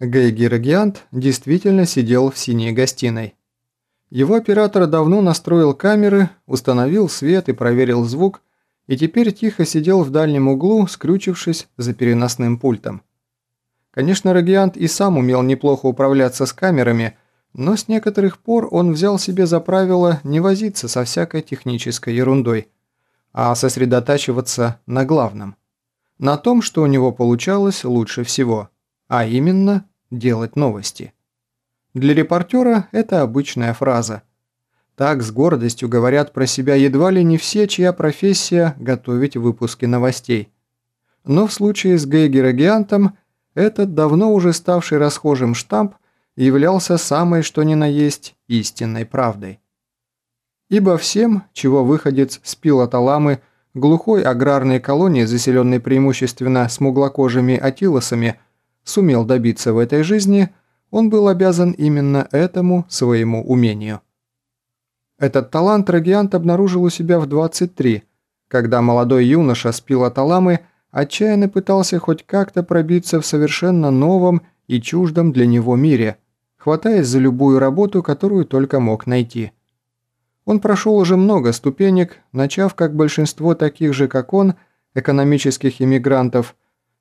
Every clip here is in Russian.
Гейги Региант действительно сидел в синей гостиной. Его оператор давно настроил камеры, установил свет и проверил звук, и теперь тихо сидел в дальнем углу, скрючившись за переносным пультом. Конечно, Региант и сам умел неплохо управляться с камерами, но с некоторых пор он взял себе за правило не возиться со всякой технической ерундой, а сосредотачиваться на главном. На том, что у него получалось лучше всего, а именно делать новости. Для репортера это обычная фраза. Так с гордостью говорят про себя едва ли не все, чья профессия – готовить выпуски новостей. Но в случае с Гейгерогиантом этот давно уже ставший расхожим штамп являлся самой что ни на есть истинной правдой. Ибо всем, чего выходец с пилоталамы глухой аграрной колонии, заселенной преимущественно смуглокожими атилосами, сумел добиться в этой жизни – он был обязан именно этому своему умению. Этот талант Рагиант обнаружил у себя в 23, когда молодой юноша с пилоталамы отчаянно пытался хоть как-то пробиться в совершенно новом и чуждом для него мире, хватаясь за любую работу, которую только мог найти. Он прошел уже много ступенек, начав, как большинство таких же, как он, экономических иммигрантов,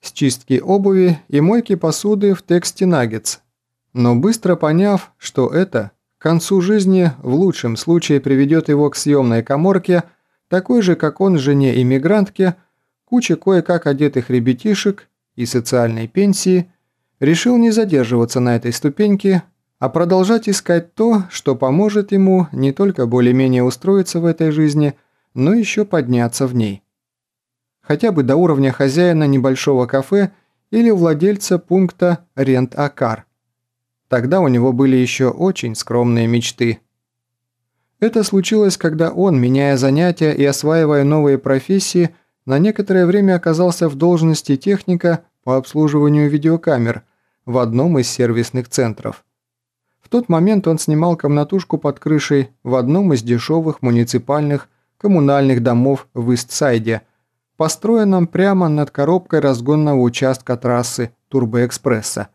с чистки обуви и мойки посуды в тексте Наггетс, но быстро поняв, что это к концу жизни в лучшем случае приведет его к съемной коморке, такой же, как он, жене-иммигрантке, куче кое-как одетых ребятишек и социальной пенсии, решил не задерживаться на этой ступеньке, а продолжать искать то, что поможет ему не только более-менее устроиться в этой жизни, но еще подняться в ней. Хотя бы до уровня хозяина небольшого кафе или владельца пункта «Рент-Акар», Тогда у него были еще очень скромные мечты. Это случилось, когда он, меняя занятия и осваивая новые профессии, на некоторое время оказался в должности техника по обслуживанию видеокамер в одном из сервисных центров. В тот момент он снимал комнатушку под крышей в одном из дешевых муниципальных коммунальных домов в Истсайде, построенном прямо над коробкой разгонного участка трассы Турбоэкспресса.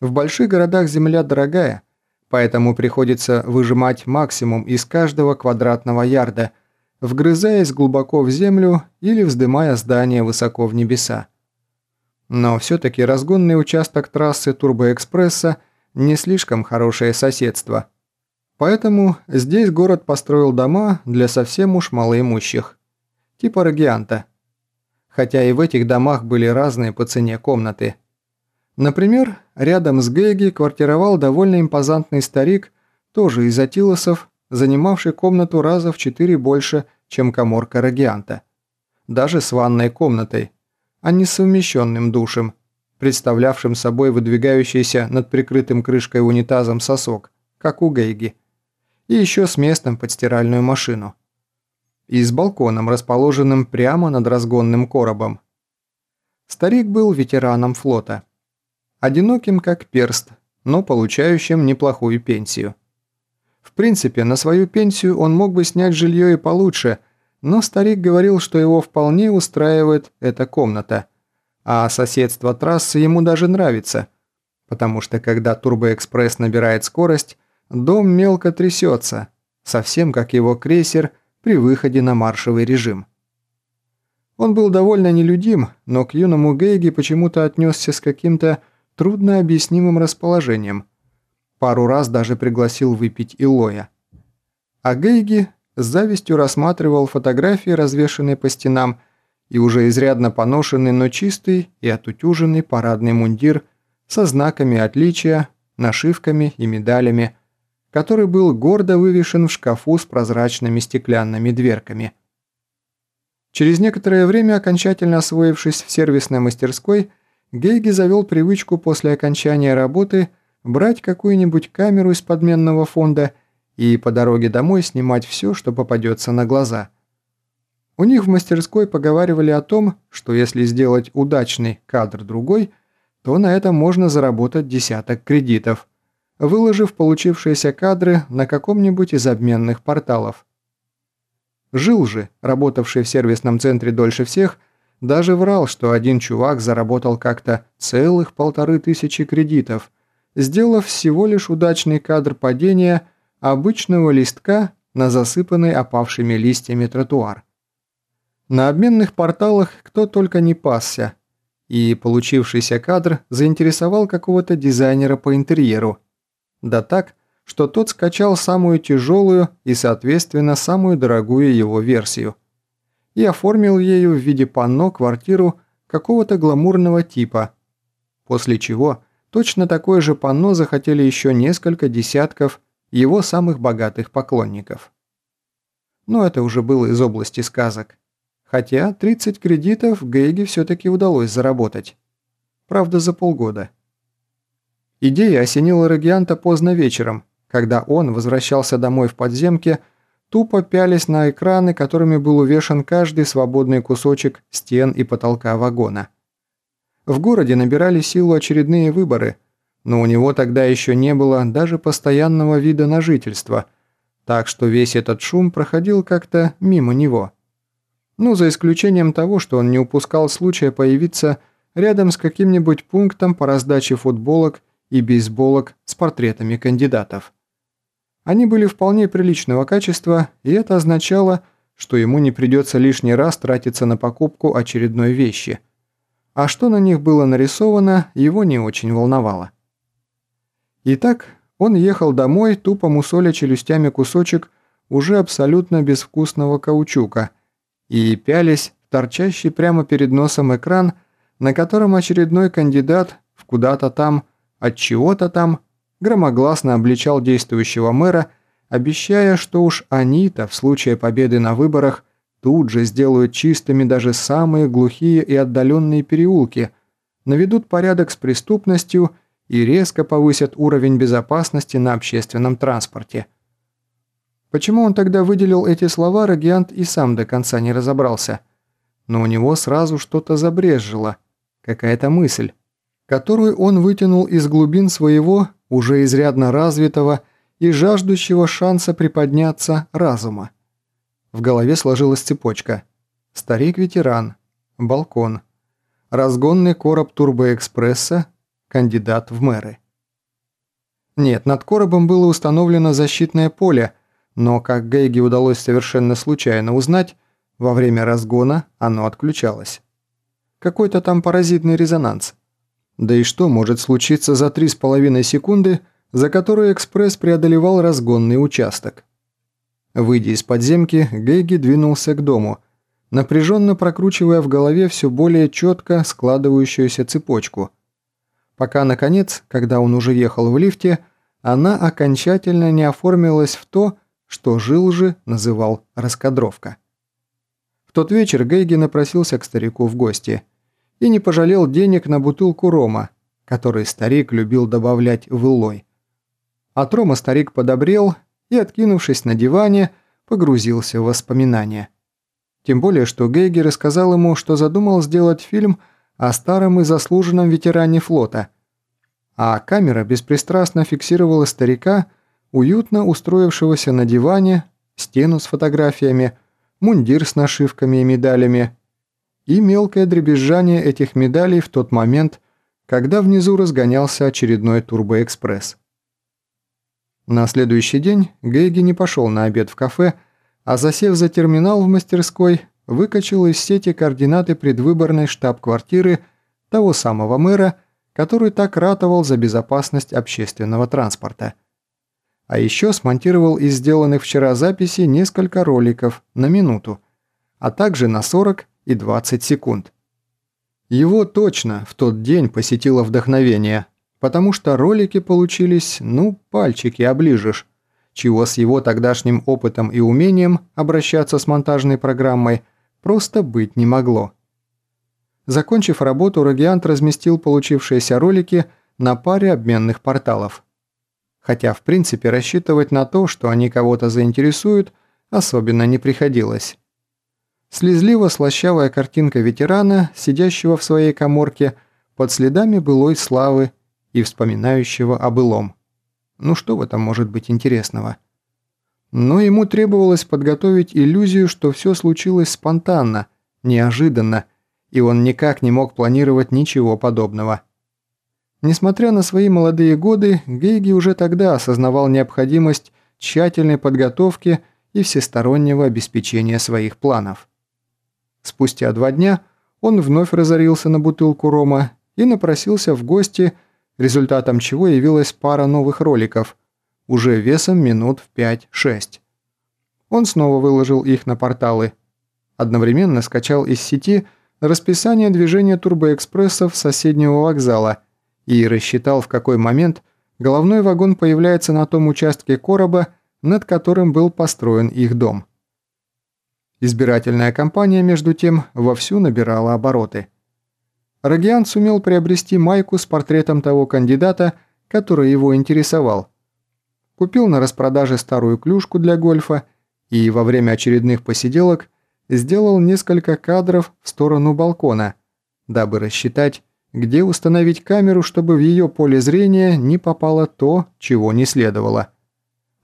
В больших городах земля дорогая, поэтому приходится выжимать максимум из каждого квадратного ярда, вгрызаясь глубоко в землю или вздымая здание высоко в небеса. Но все-таки разгонный участок трассы Турбоэкспресса не слишком хорошее соседство. Поэтому здесь город построил дома для совсем уж малоимущих, типа Рагианта. Хотя и в этих домах были разные по цене комнаты – Например, рядом с Гейги квартировал довольно импозантный старик, тоже из Атилосов, занимавший комнату раза в четыре больше, чем коморка Рагианта. Даже с ванной комнатой, а не совмещенным душем, представлявшим собой выдвигающийся над прикрытым крышкой унитазом сосок, как у Гейги, и еще с местом под стиральную машину. И с балконом, расположенным прямо над разгонным коробом. Старик был ветераном флота – Одиноким как перст, но получающим неплохую пенсию. В принципе, на свою пенсию он мог бы снять жилье и получше, но старик говорил, что его вполне устраивает эта комната, а соседство трассы ему даже нравится, потому что когда Турбоэкспресс набирает скорость, дом мелко трясется, совсем как его крейсер при выходе на маршевый режим. Он был довольно нелюдим, но к юному Гейге почему-то отнесся с каким-то трудно объяснимым расположением. Пару раз даже пригласил выпить Илоя. А Гейги с завистью рассматривал фотографии, развешанные по стенам, и уже изрядно поношенный, но чистый и отутюженный парадный мундир со знаками отличия, нашивками и медалями, который был гордо вывешен в шкафу с прозрачными стеклянными дверками. Через некоторое время, окончательно освоившись в сервисной мастерской, Гейги завел привычку после окончания работы брать какую-нибудь камеру из подменного фонда и по дороге домой снимать все, что попадется на глаза. У них в мастерской поговаривали о том, что если сделать удачный кадр другой, то на этом можно заработать десяток кредитов, выложив получившиеся кадры на каком-нибудь из обменных порталов. Жил же, работавший в сервисном центре дольше всех, Даже врал, что один чувак заработал как-то целых полторы тысячи кредитов, сделав всего лишь удачный кадр падения обычного листка на засыпанный опавшими листьями тротуар. На обменных порталах кто только не пасся, и получившийся кадр заинтересовал какого-то дизайнера по интерьеру. Да так, что тот скачал самую тяжелую и, соответственно, самую дорогую его версию и оформил ею в виде панно квартиру какого-то гламурного типа, после чего точно такое же панно захотели еще несколько десятков его самых богатых поклонников. Но это уже было из области сказок. Хотя 30 кредитов Гейге все-таки удалось заработать. Правда, за полгода. Идея осенила Регианта поздно вечером, когда он возвращался домой в подземке тупо пялись на экраны, которыми был увешан каждый свободный кусочек стен и потолка вагона. В городе набирали силу очередные выборы, но у него тогда еще не было даже постоянного вида на жительство, так что весь этот шум проходил как-то мимо него. Ну, за исключением того, что он не упускал случая появиться рядом с каким-нибудь пунктом по раздаче футболок и бейсболок с портретами кандидатов. Они были вполне приличного качества, и это означало, что ему не придется лишний раз тратиться на покупку очередной вещи. А что на них было нарисовано, его не очень волновало. Итак, он ехал домой, тупо мусоля челюстями кусочек уже абсолютно безвкусного каучука и пялись торчащий прямо перед носом экран, на котором очередной кандидат в куда-то там, от чего-то там громогласно обличал действующего мэра, обещая, что уж они-то в случае победы на выборах тут же сделают чистыми даже самые глухие и отдаленные переулки, наведут порядок с преступностью и резко повысят уровень безопасности на общественном транспорте. Почему он тогда выделил эти слова, Рагиант и сам до конца не разобрался. Но у него сразу что-то забрезжило, какая-то мысль, которую он вытянул из глубин своего уже изрядно развитого и жаждущего шанса приподняться разума. В голове сложилась цепочка. Старик-ветеран, балкон, разгонный короб турбоэкспресса, кандидат в мэры. Нет, над коробом было установлено защитное поле, но, как Гейге удалось совершенно случайно узнать, во время разгона оно отключалось. Какой-то там паразитный резонанс. Да и что может случиться за 3,5 секунды, за которые экспресс преодолевал разгонный участок? Выйдя из подземки, Гейги двинулся к дому, напряженно прокручивая в голове все более четко складывающуюся цепочку. Пока, наконец, когда он уже ехал в лифте, она окончательно не оформилась в то, что жил же называл раскадровка. В тот вечер Гейги напросился к старику в гости – и не пожалел денег на бутылку рома, который старик любил добавлять в илой. От рома старик подобрел и, откинувшись на диване, погрузился в воспоминания. Тем более, что Гейгер рассказал ему, что задумал сделать фильм о старом и заслуженном ветеране флота, а камера беспристрастно фиксировала старика, уютно устроившегося на диване, стену с фотографиями, мундир с нашивками и медалями, и мелкое дребезжание этих медалей в тот момент, когда внизу разгонялся очередной турбоэкспресс. На следующий день Гейги не пошел на обед в кафе, а засев за терминал в мастерской, выкачал из сети координаты предвыборной штаб-квартиры того самого мэра, который так ратовал за безопасность общественного транспорта. А еще смонтировал из сделанных вчера записей несколько роликов на минуту, а также на 40 и 20 секунд. Его точно в тот день посетило вдохновение, потому что ролики получились, ну, пальчики оближешь, чего с его тогдашним опытом и умением обращаться с монтажной программой просто быть не могло. Закончив работу, Рогиант разместил получившиеся ролики на паре обменных порталов. Хотя, в принципе, рассчитывать на то, что они кого-то заинтересуют, особенно не приходилось. Слезливо-слащавая картинка ветерана, сидящего в своей коморке, под следами былой славы и вспоминающего о былом. Ну что в этом может быть интересного? Но ему требовалось подготовить иллюзию, что все случилось спонтанно, неожиданно, и он никак не мог планировать ничего подобного. Несмотря на свои молодые годы, Гейги уже тогда осознавал необходимость тщательной подготовки и всестороннего обеспечения своих планов. Спустя два дня он вновь разорился на бутылку рома и напросился в гости, результатом чего явилась пара новых роликов, уже весом минут в 5-6. Он снова выложил их на порталы. Одновременно скачал из сети расписание движения турбоэкспрессов соседнего вокзала и рассчитал, в какой момент головной вагон появляется на том участке короба, над которым был построен их дом. Избирательная кампания, между тем, вовсю набирала обороты. Рогиан сумел приобрести майку с портретом того кандидата, который его интересовал. Купил на распродаже старую клюшку для гольфа и во время очередных посиделок сделал несколько кадров в сторону балкона, дабы рассчитать, где установить камеру, чтобы в ее поле зрения не попало то, чего не следовало.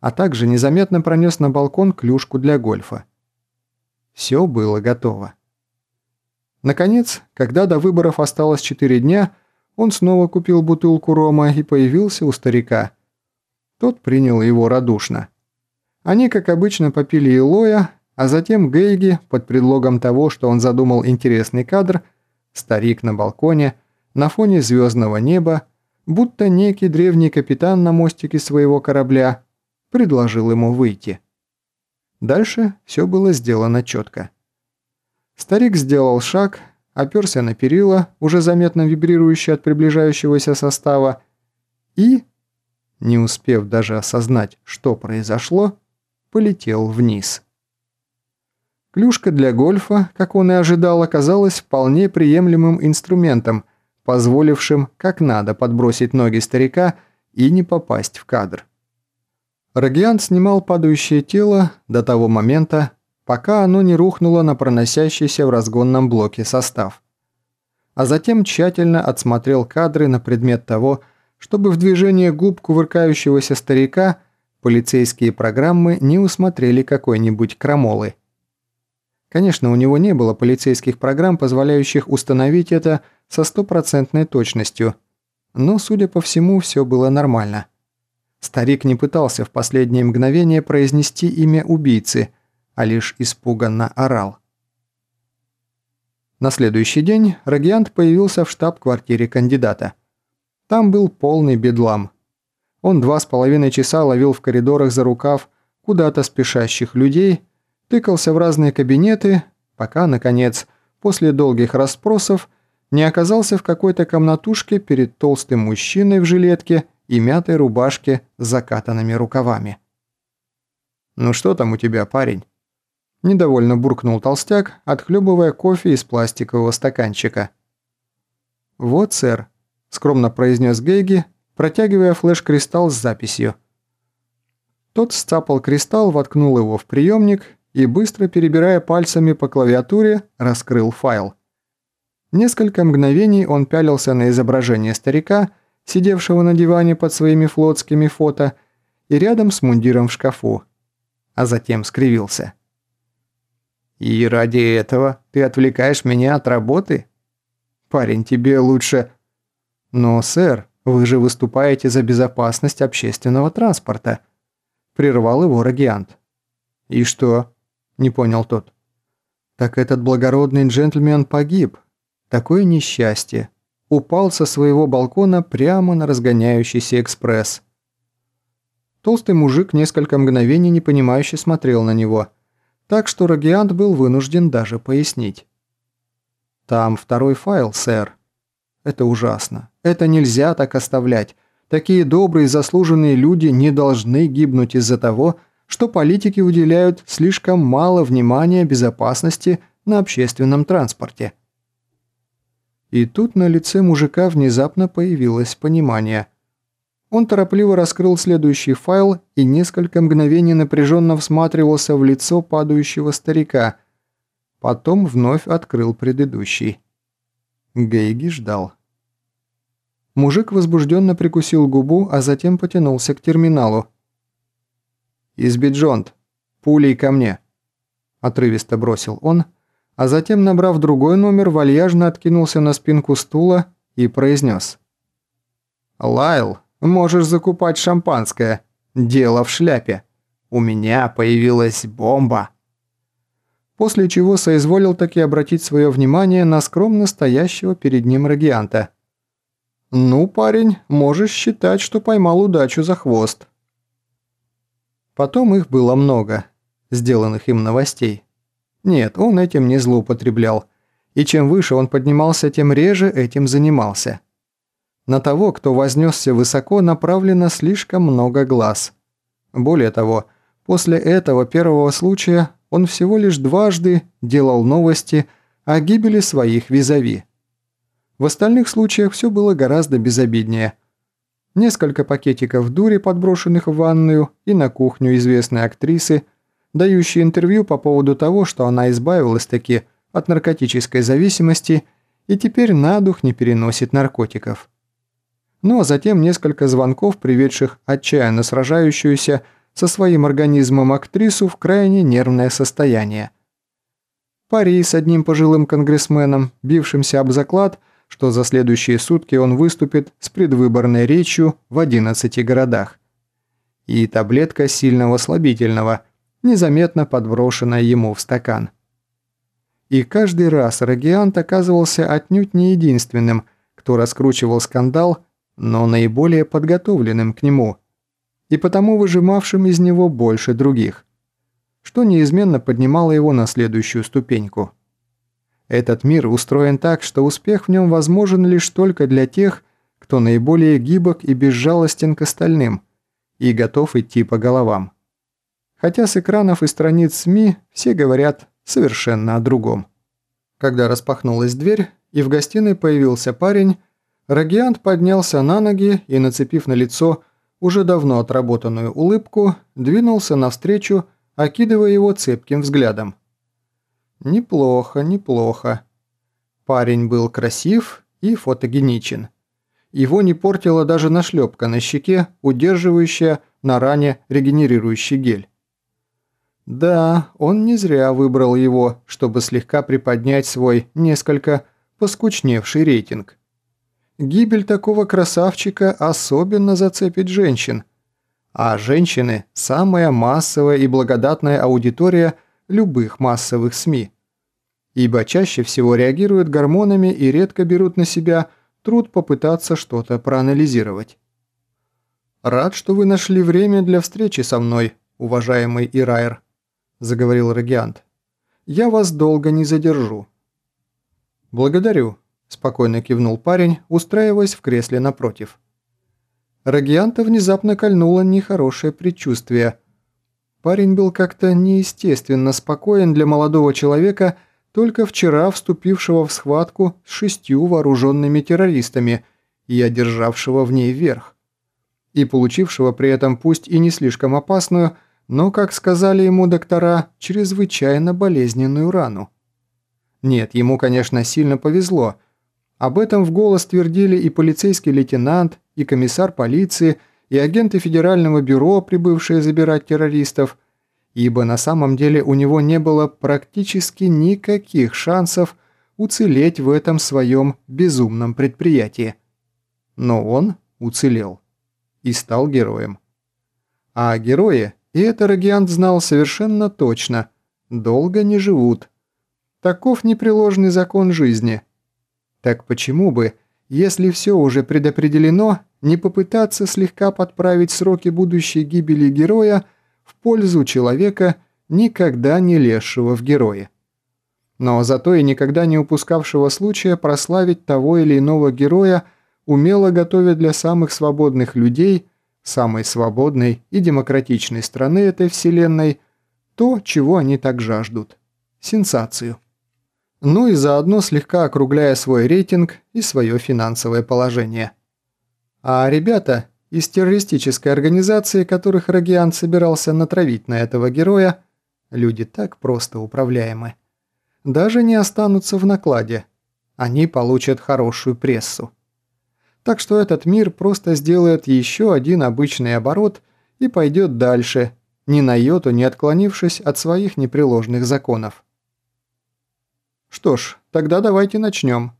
А также незаметно пронес на балкон клюшку для гольфа. Все было готово. Наконец, когда до выборов осталось 4 дня, он снова купил бутылку рома и появился у старика. Тот принял его радушно. Они, как обычно, попили Илоя, а затем Гейги, под предлогом того, что он задумал интересный кадр, старик на балконе, на фоне звездного неба, будто некий древний капитан на мостике своего корабля, предложил ему выйти. Дальше все было сделано четко. Старик сделал шаг, оперся на перила, уже заметно вибрирующие от приближающегося состава, и, не успев даже осознать, что произошло, полетел вниз. Клюшка для гольфа, как он и ожидал, оказалась вполне приемлемым инструментом, позволившим как надо подбросить ноги старика и не попасть в кадр. Рогиан снимал падающее тело до того момента, пока оно не рухнуло на проносящийся в разгонном блоке состав. А затем тщательно отсмотрел кадры на предмет того, чтобы в движение губ кувыркающегося старика полицейские программы не усмотрели какой-нибудь крамолы. Конечно, у него не было полицейских программ, позволяющих установить это со стопроцентной точностью, но, судя по всему, все было нормально. Старик не пытался в последнее мгновение произнести имя убийцы, а лишь испуганно орал. На следующий день Рагиант появился в штаб-квартире кандидата. Там был полный бедлам. Он два с половиной часа ловил в коридорах за рукав куда-то спешащих людей, тыкался в разные кабинеты, пока, наконец, после долгих расспросов, не оказался в какой-то комнатушке перед толстым мужчиной в жилетке и мятой рубашке с закатанными рукавами. «Ну что там у тебя, парень?» Недовольно буркнул толстяк, отхлебывая кофе из пластикового стаканчика. «Вот, сэр», – скромно произнес Гейги, протягивая флеш-кристалл с записью. Тот сцапал кристалл, воткнул его в приемник и, быстро перебирая пальцами по клавиатуре, раскрыл файл. Несколько мгновений он пялился на изображение старика – сидевшего на диване под своими флотскими фото, и рядом с мундиром в шкафу, а затем скривился. «И ради этого ты отвлекаешь меня от работы? Парень, тебе лучше...» «Но, сэр, вы же выступаете за безопасность общественного транспорта», прервал его Рагиант. «И что?» – не понял тот. «Так этот благородный джентльмен погиб. Такое несчастье упал со своего балкона прямо на разгоняющийся экспресс. Толстый мужик несколько мгновений непонимающе смотрел на него, так что Рогиант был вынужден даже пояснить. «Там второй файл, сэр. Это ужасно. Это нельзя так оставлять. Такие добрые заслуженные люди не должны гибнуть из-за того, что политики уделяют слишком мало внимания безопасности на общественном транспорте». И тут на лице мужика внезапно появилось понимание. Он торопливо раскрыл следующий файл и несколько мгновений напряженно всматривался в лицо падающего старика. Потом вновь открыл предыдущий. Гейги ждал. Мужик возбужденно прикусил губу, а затем потянулся к терминалу. «Избиджонт, пулей ко мне!» Отрывисто бросил он, а затем, набрав другой номер, вальяжно откинулся на спинку стула и произнес. «Лайл, можешь закупать шампанское. Дело в шляпе. У меня появилась бомба». После чего соизволил таки обратить свое внимание на скромно стоящего перед ним радианта. «Ну, парень, можешь считать, что поймал удачу за хвост». Потом их было много, сделанных им новостей. Нет, он этим не злоупотреблял. И чем выше он поднимался, тем реже этим занимался. На того, кто вознесся высоко, направлено слишком много глаз. Более того, после этого первого случая он всего лишь дважды делал новости о гибели своих визави. В остальных случаях все было гораздо безобиднее. Несколько пакетиков дури, подброшенных в ванную, и на кухню известной актрисы – дающий интервью по поводу того, что она избавилась-таки от наркотической зависимости и теперь на дух не переносит наркотиков. Ну а затем несколько звонков, приведших отчаянно сражающуюся со своим организмом актрису в крайне нервное состояние. Пари с одним пожилым конгрессменом, бившимся об заклад, что за следующие сутки он выступит с предвыборной речью в 11 городах. И таблетка сильного слабительного – незаметно подброшенная ему в стакан. И каждый раз Рагиант оказывался отнюдь не единственным, кто раскручивал скандал, но наиболее подготовленным к нему, и потому выжимавшим из него больше других, что неизменно поднимало его на следующую ступеньку. Этот мир устроен так, что успех в нем возможен лишь только для тех, кто наиболее гибок и безжалостен к остальным и готов идти по головам хотя с экранов и страниц СМИ все говорят совершенно о другом. Когда распахнулась дверь и в гостиной появился парень, Рагиант поднялся на ноги и, нацепив на лицо уже давно отработанную улыбку, двинулся навстречу, окидывая его цепким взглядом. Неплохо, неплохо. Парень был красив и фотогеничен. Его не портила даже нашлепка на щеке, удерживающая на ране регенерирующий гель. Да, он не зря выбрал его, чтобы слегка приподнять свой несколько поскучневший рейтинг. Гибель такого красавчика особенно зацепит женщин. А женщины – самая массовая и благодатная аудитория любых массовых СМИ. Ибо чаще всего реагируют гормонами и редко берут на себя труд попытаться что-то проанализировать. «Рад, что вы нашли время для встречи со мной, уважаемый Ирайр», – заговорил Региант. «Я вас долго не задержу». «Благодарю», – спокойно кивнул парень, устраиваясь в кресле напротив. Регианта внезапно кольнуло нехорошее предчувствие. Парень был как-то неестественно спокоен для молодого человека, только вчера вступившего в схватку с шестью вооруженными террористами и одержавшего в ней верх. И получившего при этом пусть и не слишком опасную, но, как сказали ему доктора, чрезвычайно болезненную рану. Нет, ему, конечно, сильно повезло. Об этом в голос твердили и полицейский лейтенант, и комиссар полиции, и агенты Федерального бюро, прибывшие забирать террористов, ибо на самом деле у него не было практически никаких шансов уцелеть в этом своем безумном предприятии. Но он уцелел и стал героем. А герои и это Рогиант знал совершенно точно. Долго не живут. Таков непреложный закон жизни. Так почему бы, если все уже предопределено, не попытаться слегка подправить сроки будущей гибели героя в пользу человека, никогда не лезшего в герои? Но зато и никогда не упускавшего случая прославить того или иного героя, умело готовя для самых свободных людей – самой свободной и демократичной страны этой вселенной, то, чего они так жаждут – сенсацию. Ну и заодно слегка округляя свой рейтинг и свое финансовое положение. А ребята из террористической организации, которых Рогиан собирался натравить на этого героя, люди так просто управляемы, даже не останутся в накладе. Они получат хорошую прессу. Так что этот мир просто сделает еще один обычный оборот и пойдет дальше, ни на йоту не отклонившись от своих непреложных законов. Что ж, тогда давайте начнем.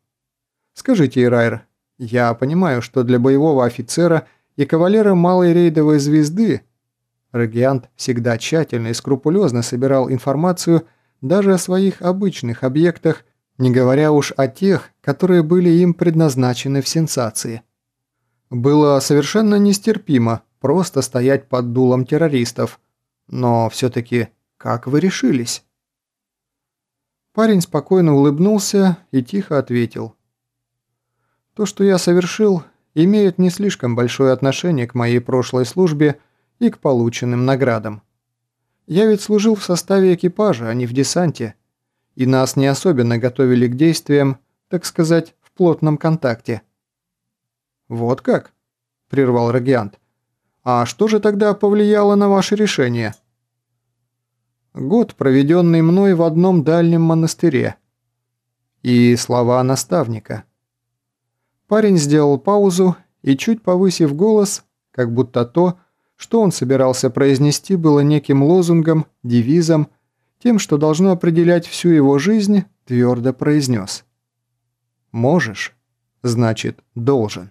Скажите, Ирайр, я понимаю, что для боевого офицера и кавалера малой рейдовой звезды Региант всегда тщательно и скрупулезно собирал информацию даже о своих обычных объектах, не говоря уж о тех, которые были им предназначены в сенсации. Было совершенно нестерпимо просто стоять под дулом террористов, но все-таки как вы решились? Парень спокойно улыбнулся и тихо ответил. То, что я совершил, имеет не слишком большое отношение к моей прошлой службе и к полученным наградам. Я ведь служил в составе экипажа, а не в десанте, и нас не особенно готовили к действиям, так сказать, в плотном контакте. «Вот как?» – прервал Рагиант. «А что же тогда повлияло на ваше решение?» «Год, проведенный мной в одном дальнем монастыре. И слова наставника». Парень сделал паузу и, чуть повысив голос, как будто то, что он собирался произнести, было неким лозунгом, девизом, тем, что должно определять всю его жизнь, твердо произнес. «Можешь, значит, должен».